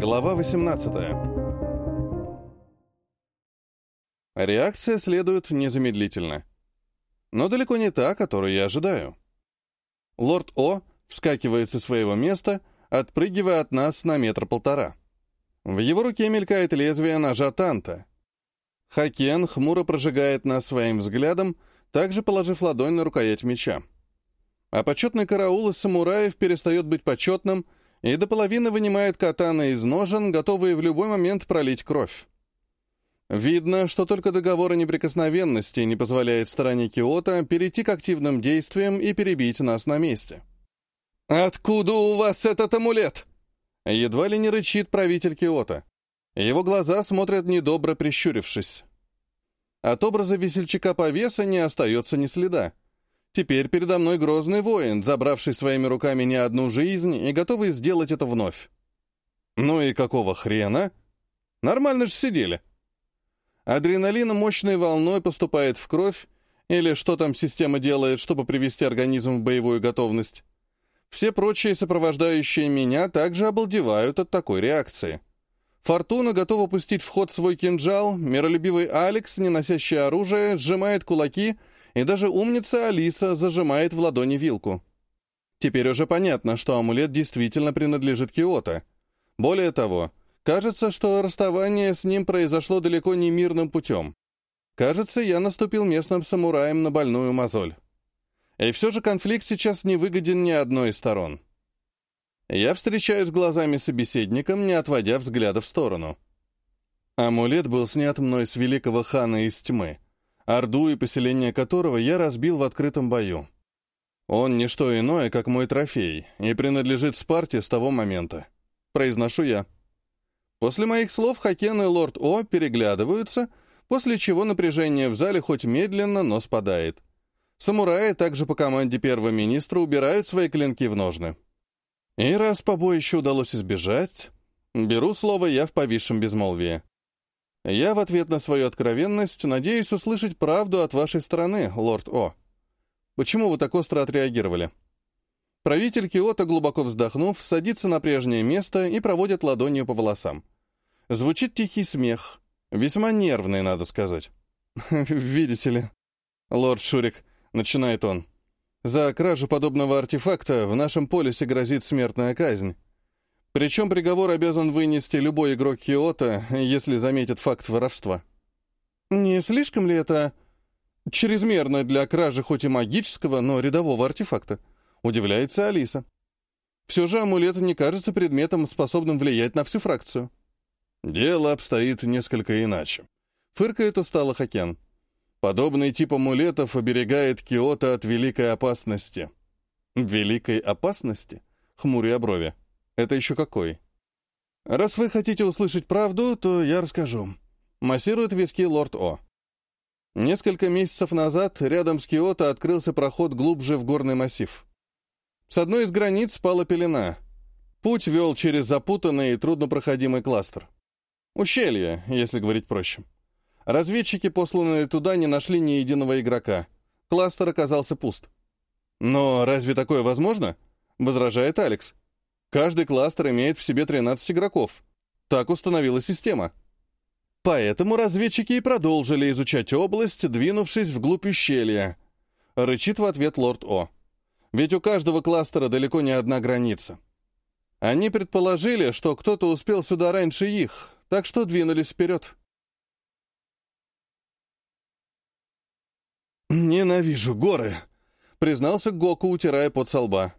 Глава 18. Реакция следует незамедлительно. Но далеко не та, которую я ожидаю. Лорд О вскакивает со своего места, отпрыгивая от нас на метр-полтора. В его руке мелькает лезвие ножа Танта. Хакен хмуро прожигает нас своим взглядом, также положив ладонь на рукоять меча. А почетный караул из самураев перестает быть почетным — и до половины вынимает катана из ножен, готовые в любой момент пролить кровь. Видно, что только договор о неприкосновенности не позволяет стороне Киота перейти к активным действиям и перебить нас на месте. «Откуда у вас этот амулет?» Едва ли не рычит правитель Киота. Его глаза смотрят недобро прищурившись. От образа весельчака повеса не остается ни следа. Теперь передо мной грозный воин, забравший своими руками не одну жизнь и готовый сделать это вновь. Ну и какого хрена? Нормально же сидели. Адреналин мощной волной поступает в кровь, или что там система делает, чтобы привести организм в боевую готовность. Все прочие сопровождающие меня также обалдевают от такой реакции. Фортуна готова пустить в ход свой кинжал, миролюбивый Алекс, не носящий оружие, сжимает кулаки — и даже умница Алиса зажимает в ладони вилку. Теперь уже понятно, что амулет действительно принадлежит Киото. Более того, кажется, что расставание с ним произошло далеко не мирным путем. Кажется, я наступил местным самураем на больную мозоль. И все же конфликт сейчас не выгоден ни одной из сторон. Я встречаюсь глазами собеседником, не отводя взгляда в сторону. Амулет был снят мной с великого хана из тьмы — Орду и поселение которого я разбил в открытом бою. Он не что иное, как мой трофей, и принадлежит Спарте с того момента. Произношу я. После моих слов Хакен и Лорд О переглядываются, после чего напряжение в зале хоть медленно, но спадает. Самураи также по команде первого министра убирают свои клинки в ножны. И раз побоище удалось избежать, беру слово я в повисшем безмолвии. Я в ответ на свою откровенность надеюсь услышать правду от вашей стороны, лорд О. Почему вы так остро отреагировали? Правитель Киота, глубоко вздохнув, садится на прежнее место и проводит ладонью по волосам. Звучит тихий смех. Весьма нервный, надо сказать. «Видите ли, лорд Шурик», — начинает он, — «за кражу подобного артефакта в нашем полисе грозит смертная казнь. Причем приговор обязан вынести любой игрок Киота, если заметит факт воровства. Не слишком ли это чрезмерно для кражи хоть и магического, но рядового артефакта? Удивляется Алиса. Все же амулет не кажется предметом, способным влиять на всю фракцию. Дело обстоит несколько иначе. Фыркает устало Хакен. Подобный тип амулетов оберегает Киота от великой опасности. Великой опасности? Хмуря брови. Это еще какой? Раз вы хотите услышать правду, то я расскажу. Массирует виски лорд О. Несколько месяцев назад рядом с Киото открылся проход глубже в горный массив. С одной из границ спала пелена. Путь вел через запутанный и труднопроходимый кластер. Ущелье, если говорить проще. Разведчики, посланные туда, не нашли ни единого игрока. Кластер оказался пуст. «Но разве такое возможно?» — возражает Алекс. Каждый кластер имеет в себе 13 игроков. Так установила система. Поэтому разведчики и продолжили изучать область, двинувшись вглубь ущелья. Рычит в ответ лорд О. Ведь у каждого кластера далеко не одна граница. Они предположили, что кто-то успел сюда раньше их, так что двинулись вперед. «Ненавижу горы», — признался Гоку, утирая под со лба.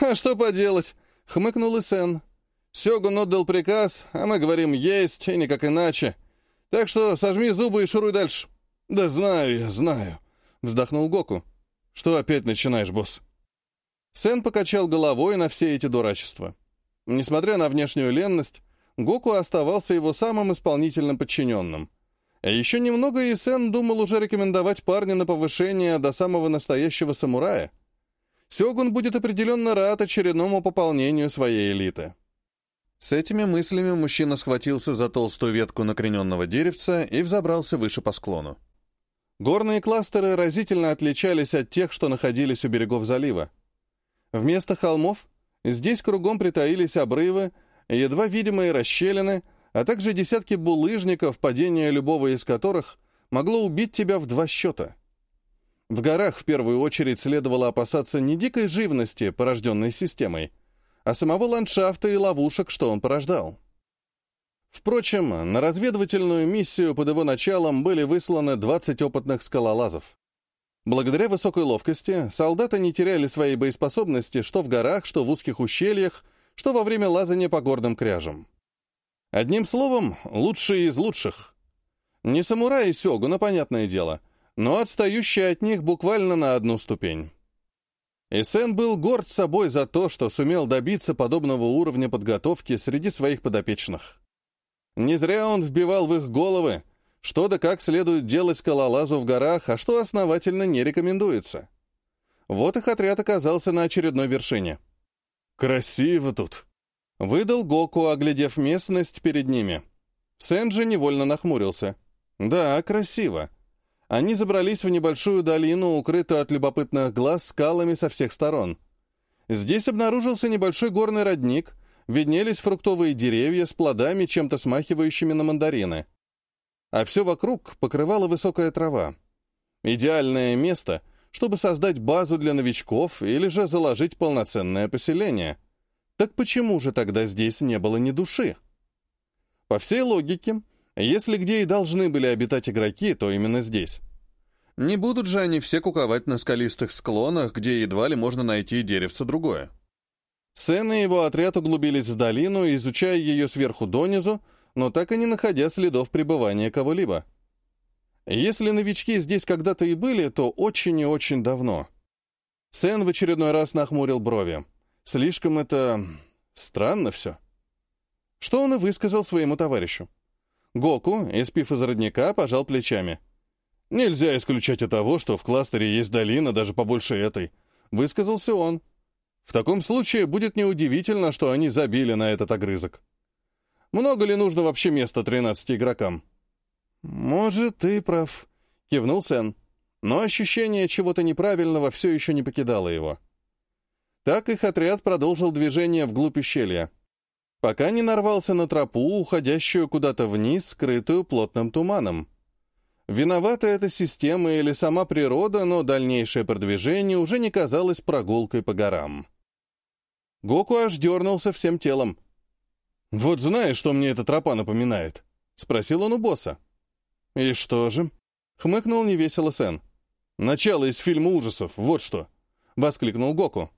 «А что поделать?» — хмыкнул Исен. «Сёгун отдал приказ, а мы говорим «есть» и никак иначе. Так что сожми зубы и шуруй дальше». «Да знаю я, знаю», — вздохнул Гоку. «Что опять начинаешь, босс?» Сен покачал головой на все эти дурачества. Несмотря на внешнюю ленность, Гоку оставался его самым исполнительным подчиненным. Еще немного и Сен думал уже рекомендовать парня на повышение до самого настоящего самурая — Сёгун будет определенно рад очередному пополнению своей элиты. С этими мыслями мужчина схватился за толстую ветку накрененного деревца и взобрался выше по склону. Горные кластеры разительно отличались от тех, что находились у берегов залива. Вместо холмов здесь кругом притаились обрывы, едва видимые расщелины, а также десятки булыжников, падение любого из которых могло убить тебя в два счета. В горах в первую очередь следовало опасаться не дикой живности, порожденной системой, а самого ландшафта и ловушек, что он порождал. Впрочем, на разведывательную миссию под его началом были высланы 20 опытных скалолазов. Благодаря высокой ловкости солдаты не теряли своей боеспособности что в горах, что в узких ущельях, что во время лазания по горным кряжам. Одним словом, лучшие из лучших. Не самураи Сёгуна, понятное дело — но отстающий от них буквально на одну ступень. И Сен был горд собой за то, что сумел добиться подобного уровня подготовки среди своих подопечных. Не зря он вбивал в их головы, что да как следует делать скалолазу в горах, а что основательно не рекомендуется. Вот их отряд оказался на очередной вершине. «Красиво тут!» — выдал Гоку, оглядев местность перед ними. Сен же невольно нахмурился. «Да, красиво. Они забрались в небольшую долину, укрытую от любопытных глаз скалами со всех сторон. Здесь обнаружился небольшой горный родник, виднелись фруктовые деревья с плодами, чем-то смахивающими на мандарины. А все вокруг покрывала высокая трава. Идеальное место, чтобы создать базу для новичков или же заложить полноценное поселение. Так почему же тогда здесь не было ни души? По всей логике, если где и должны были обитать игроки, то именно здесь. Не будут же они все куковать на скалистых склонах, где едва ли можно найти деревце другое. Сен и его отряд углубились в долину, изучая ее сверху донизу, но так и не находя следов пребывания кого-либо. Если новички здесь когда-то и были, то очень и очень давно. Сен в очередной раз нахмурил брови. Слишком это... странно все. Что он и высказал своему товарищу. Гоку, испив из родника, пожал плечами. «Нельзя исключать и того, что в кластере есть долина даже побольше этой», — высказался он. «В таком случае будет неудивительно, что они забили на этот огрызок. Много ли нужно вообще места 13 игрокам?» «Может, ты прав», — кивнул Сен. Но ощущение чего-то неправильного все еще не покидало его. Так их отряд продолжил движение вглубь ущелья пока не нарвался на тропу, уходящую куда-то вниз, скрытую плотным туманом. Виновата эта система или сама природа, но дальнейшее продвижение уже не казалось прогулкой по горам. Гоку аж дернулся всем телом. «Вот знаешь, что мне эта тропа напоминает?» — спросил он у босса. «И что же?» — хмыкнул невесело Сен. «Начало из фильма ужасов, вот что!» — воскликнул Гоку.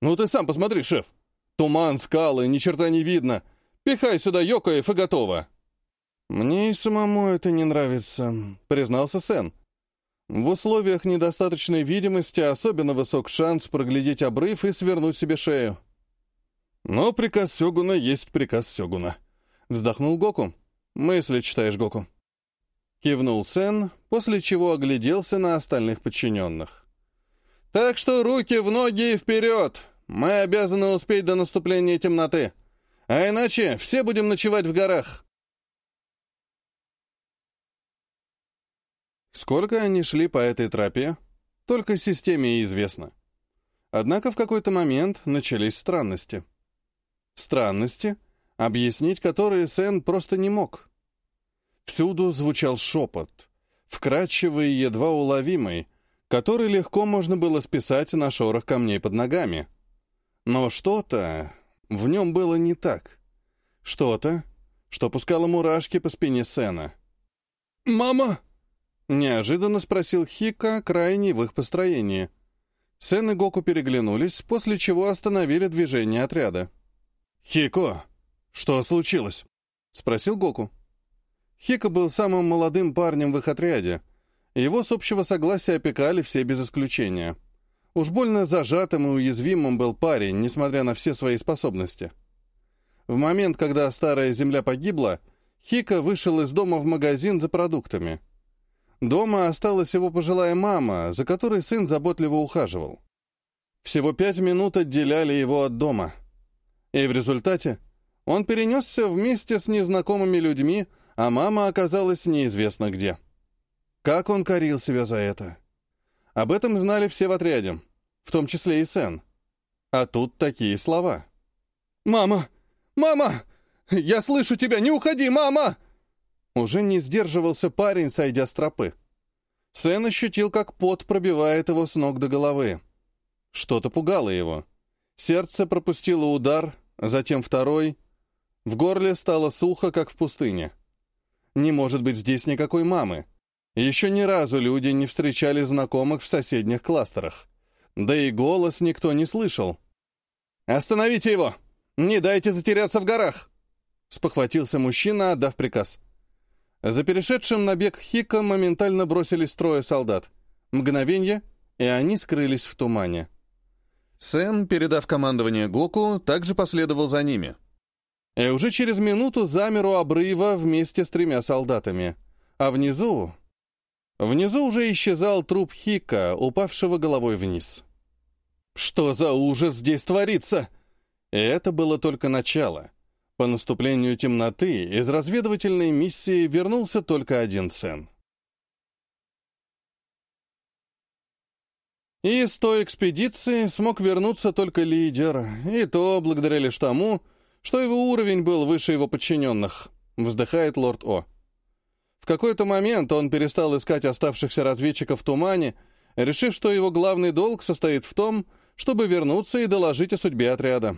«Ну ты сам посмотри, шеф!» Туман, скалы, ни черта не видно. Пихай сюда Йокоев и готово. Мне и самому это не нравится, признался Сен. В условиях недостаточной видимости особенно высок шанс проглядеть обрыв и свернуть себе шею. Но приказ Сёгуна есть приказ Сёгуна. Вздохнул Гоку. Мысли читаешь, Гоку. Кивнул Сен, после чего огляделся на остальных подчиненных. «Так что руки в ноги и вперед! Мы обязаны успеть до наступления темноты. А иначе все будем ночевать в горах. Сколько они шли по этой тропе, только системе и известно. Однако в какой-то момент начались странности. Странности, объяснить которые Сэн просто не мог. Всюду звучал шепот, вкрадчивый и едва уловимый, который легко можно было списать на шорох камней под ногами — но что-то в нем было не так. Что-то, что пускало мурашки по спине Сена. «Мама!» — неожиданно спросил Хика, крайний в их построении. Сен и Гоку переглянулись, после чего остановили движение отряда. «Хико, что случилось?» — спросил Гоку. Хика был самым молодым парнем в их отряде. Его с общего согласия опекали все без исключения. Уж больно зажатым и уязвимым был парень, несмотря на все свои способности. В момент, когда старая земля погибла, Хика вышел из дома в магазин за продуктами. Дома осталась его пожилая мама, за которой сын заботливо ухаживал. Всего пять минут отделяли его от дома. И в результате он перенесся вместе с незнакомыми людьми, а мама оказалась неизвестно где. Как он корил себя за это? Об этом знали все в отряде, в том числе и Сен. А тут такие слова. «Мама! «Мама! Я слышу тебя! Не уходи, мама!» Уже не сдерживался парень, сойдя с тропы. Сэн ощутил, как пот пробивает его с ног до головы. Что-то пугало его. Сердце пропустило удар, затем второй. В горле стало сухо, как в пустыне. Не может быть здесь никакой мамы. Еще ни разу люди не встречали знакомых в соседних кластерах. Да и голос никто не слышал. «Остановите его! Не дайте затеряться в горах!» Спохватился мужчина, отдав приказ. За перешедшим на бег Хика моментально бросились трое солдат. Мгновенье, и они скрылись в тумане. Сэн, передав командование Гоку, также последовал за ними. И уже через минуту замер у обрыва вместе с тремя солдатами. А внизу... Внизу уже исчезал труп Хика, упавшего головой вниз. «Что за ужас здесь творится?» И это было только начало. По наступлению темноты из разведывательной миссии вернулся только один Сен. Из той экспедиции смог вернуться только лидер, и то благодаря лишь тому, что его уровень был выше его подчиненных, вздыхает лорд О. В какой-то момент он перестал искать оставшихся разведчиков в тумане, решив, что его главный долг состоит в том, чтобы вернуться и доложить о судьбе отряда.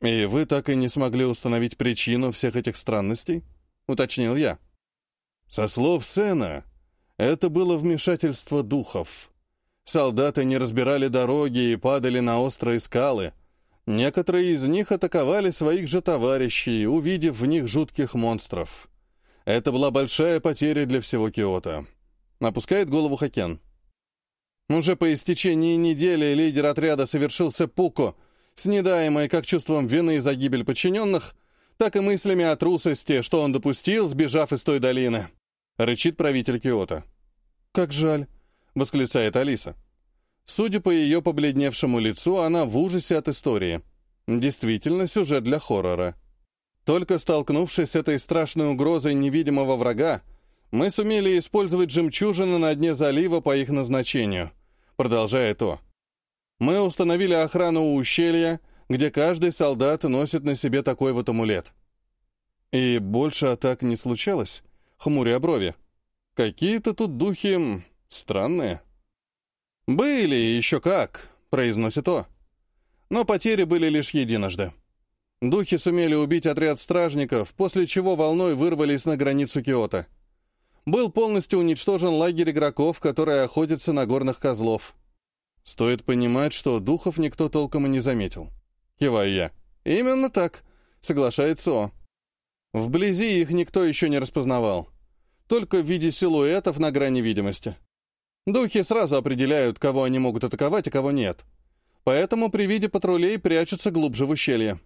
«И вы так и не смогли установить причину всех этих странностей?» — уточнил я. Со слов Сена, это было вмешательство духов. Солдаты не разбирали дороги и падали на острые скалы. Некоторые из них атаковали своих же товарищей, увидев в них жутких монстров. Это была большая потеря для всего Киота. Опускает голову Хакен. Уже по истечении недели лидер отряда совершился Пуко, снедаемый как чувством вины за гибель подчиненных, так и мыслями о трусости, что он допустил, сбежав из той долины. Рычит правитель Киота. «Как жаль», — восклицает Алиса. Судя по ее побледневшему лицу, она в ужасе от истории. Действительно, сюжет для хоррора. Только столкнувшись с этой страшной угрозой невидимого врага, мы сумели использовать жемчужины на дне залива по их назначению. Продолжает то. Мы установили охрану у ущелья, где каждый солдат носит на себе такой вот амулет. И больше атак не случалось, хмуря брови. Какие-то тут духи странные. «Были, еще как», — произносит то. Но потери были лишь единожды. Духи сумели убить отряд стражников, после чего волной вырвались на границу Киота. Был полностью уничтожен лагерь игроков, которые охотятся на горных козлов. Стоит понимать, что духов никто толком и не заметил. Киваю я. Именно так, соглашается О. Вблизи их никто еще не распознавал. Только в виде силуэтов на грани видимости. Духи сразу определяют, кого они могут атаковать, а кого нет. Поэтому при виде патрулей прячутся глубже в ущелье.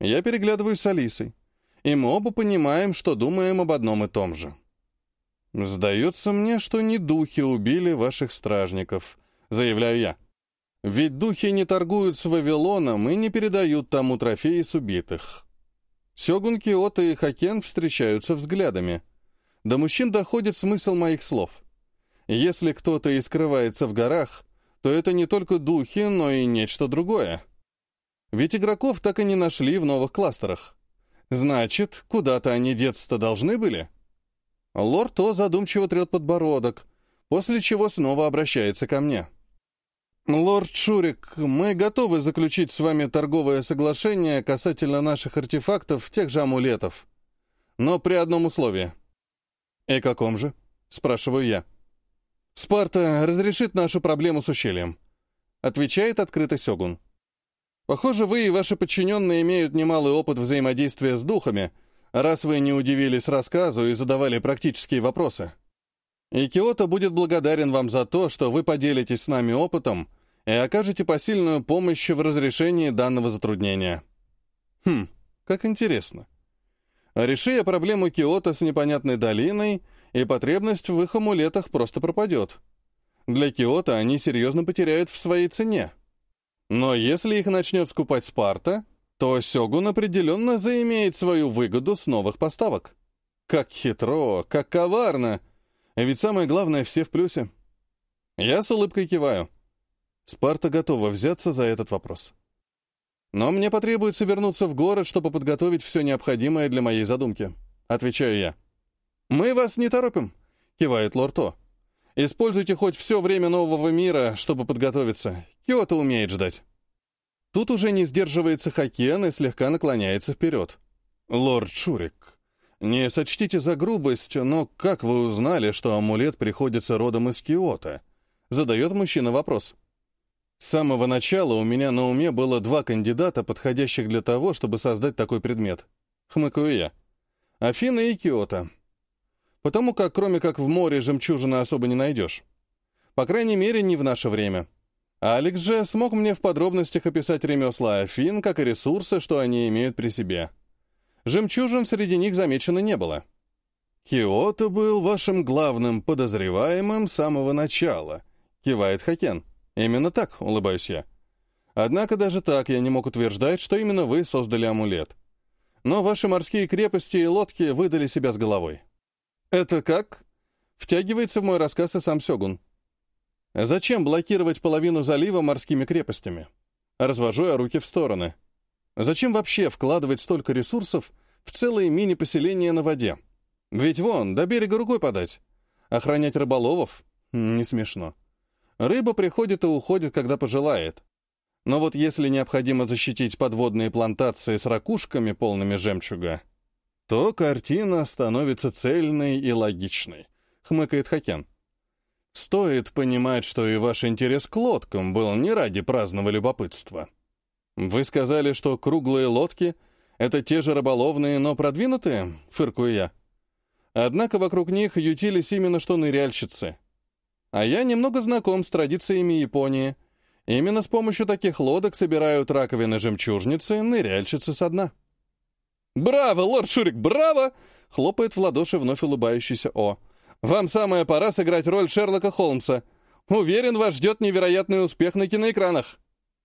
Я переглядываюсь с Алисой, и мы оба понимаем, что думаем об одном и том же. «Сдается мне, что не духи убили ваших стражников», заявляю я. Ведь духи не торгуют с Вавилоном и не передают тому трофеи с убитых. Сёгун Киото и Хакен встречаются взглядами. До мужчин доходит смысл моих слов. Если кто-то и скрывается в горах, то это не только духи, но и нечто другое. Ведь игроков так и не нашли в новых кластерах. Значит, куда-то они деться-то должны были? Лорд То задумчиво трет подбородок, после чего снова обращается ко мне. «Лорд Шурик, мы готовы заключить с вами торговое соглашение касательно наших артефактов, тех же амулетов. Но при одном условии». «И каком же?» — спрашиваю я. «Спарта разрешит нашу проблему с ущельем», — отвечает открыто Сёгун. «Похоже, вы и ваши подчиненные имеют немалый опыт взаимодействия с духами, раз вы не удивились рассказу и задавали практические вопросы. И Киото будет благодарен вам за то, что вы поделитесь с нами опытом и окажете посильную помощь в разрешении данного затруднения. Хм, как интересно. Реши я проблему Киота с непонятной долиной, и потребность в их амулетах просто пропадет. Для Киота они серьезно потеряют в своей цене. Но если их начнет скупать Спарта, то Сёгун определенно заимеет свою выгоду с новых поставок. Как хитро, как коварно. Ведь самое главное, все в плюсе. Я с улыбкой киваю. Спарта готова взяться за этот вопрос. Но мне потребуется вернуться в город, чтобы подготовить все необходимое для моей задумки. Отвечаю я. «Мы вас не торопим», — кивает лорд О. «Используйте хоть все время нового мира, чтобы подготовиться. Киото умеет ждать». Тут уже не сдерживается Хакен и слегка наклоняется вперед. «Лорд Шурик, не сочтите за грубость, но как вы узнали, что амулет приходится родом из Киота?» Задает мужчина вопрос. С самого начала у меня на уме было два кандидата, подходящих для того, чтобы создать такой предмет. Хмыкаю я. Афина и Киото. Потому как, кроме как в море, жемчужины особо не найдешь. По крайней мере, не в наше время. Алекс же смог мне в подробностях описать ремесла Афин, как и ресурсы, что они имеют при себе. Жемчужин среди них замечено не было. «Киото был вашим главным подозреваемым с самого начала», — кивает Хакен. «Именно так», — улыбаюсь я. «Однако даже так я не мог утверждать, что именно вы создали амулет. Но ваши морские крепости и лодки выдали себя с головой». «Это как?» — втягивается в мой рассказ и сам Сёгун. «Зачем блокировать половину залива морскими крепостями?» Развожу я руки в стороны. «Зачем вообще вкладывать столько ресурсов в целые мини-поселения на воде? Ведь вон, до берега рукой подать. Охранять рыболовов? Не смешно. Рыба приходит и уходит, когда пожелает. Но вот если необходимо защитить подводные плантации с ракушками, полными жемчуга, то картина становится цельной и логичной, хмыкает Хакен. Стоит понимать, что и ваш интерес к лодкам был не ради праздного любопытства. Вы сказали, что круглые лодки — это те же рыболовные, но продвинутые, фыркую я. Однако вокруг них ютились именно что ныряльщицы — а я немного знаком с традициями Японии. Именно с помощью таких лодок собирают раковины-жемчужницы, ныряльщицы со дна. «Браво, лорд Шурик, браво!» — хлопает в ладоши вновь улыбающийся О. «Вам самая пора сыграть роль Шерлока Холмса. Уверен, вас ждет невероятный успех на киноэкранах».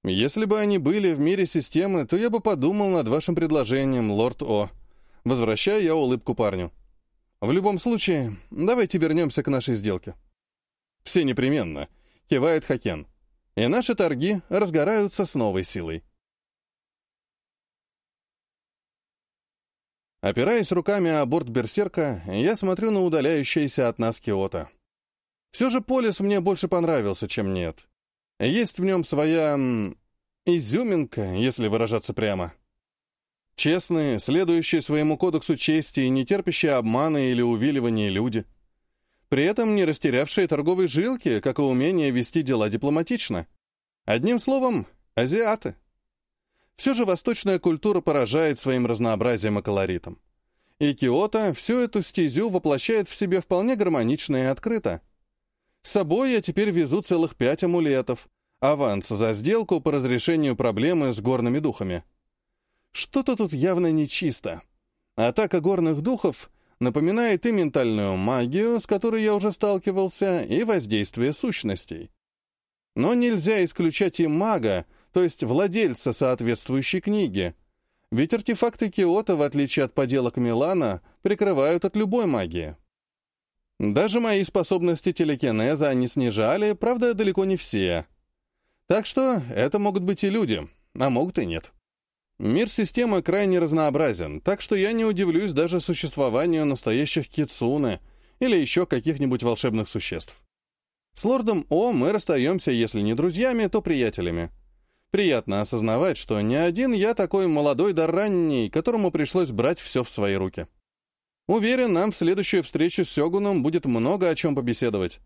«Если бы они были в мире системы, то я бы подумал над вашим предложением, лорд О». Возвращаю я улыбку парню. «В любом случае, давайте вернемся к нашей сделке». «Все непременно», — кивает Хакен. И наши торги разгораются с новой силой. Опираясь руками о борт берсерка, я смотрю на удаляющееся от нас Киото. Все же полис мне больше понравился, чем нет. Есть в нем своя... изюминка, если выражаться прямо. Честные, следующие своему кодексу чести и не терпящие обмана или увиливания люди — при этом не растерявшие торговые жилки, как и умение вести дела дипломатично. Одним словом, азиаты. Все же восточная культура поражает своим разнообразием и колоритом. И Киото всю эту стезю воплощает в себе вполне гармонично и открыто. С собой я теперь везу целых пять амулетов, аванс за сделку по разрешению проблемы с горными духами. Что-то тут явно нечисто. Атака горных духов Напоминает и ментальную магию, с которой я уже сталкивался, и воздействие сущностей. Но нельзя исключать и мага, то есть владельца соответствующей книги. Ведь артефакты Киота, в отличие от поделок Милана, прикрывают от любой магии. Даже мои способности телекинеза они снижали, правда, далеко не все. Так что это могут быть и люди, а могут и нет. Мир системы крайне разнообразен, так что я не удивлюсь даже существованию настоящих кицуны или еще каких-нибудь волшебных существ. С лордом О мы расстаемся, если не друзьями, то приятелями. Приятно осознавать, что не один я такой молодой да ранний, которому пришлось брать все в свои руки. Уверен, нам в следующую встречу с Сёгуном будет много о чем побеседовать.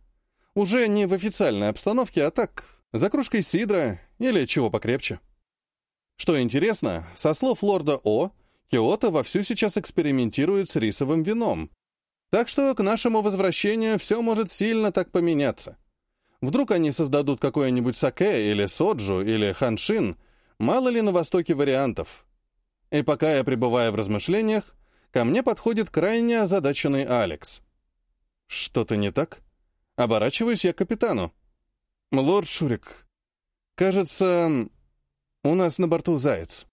Уже не в официальной обстановке, а так, за кружкой сидра или чего покрепче. Что интересно, со слов лорда О, Киото вовсю сейчас экспериментирует с рисовым вином. Так что к нашему возвращению все может сильно так поменяться. Вдруг они создадут какое-нибудь саке или соджу или ханшин, мало ли на Востоке вариантов. И пока я пребываю в размышлениях, ко мне подходит крайне озадаченный Алекс. Что-то не так? Оборачиваюсь я к капитану. «Лорд Шурик, кажется, у нас на борту заяц.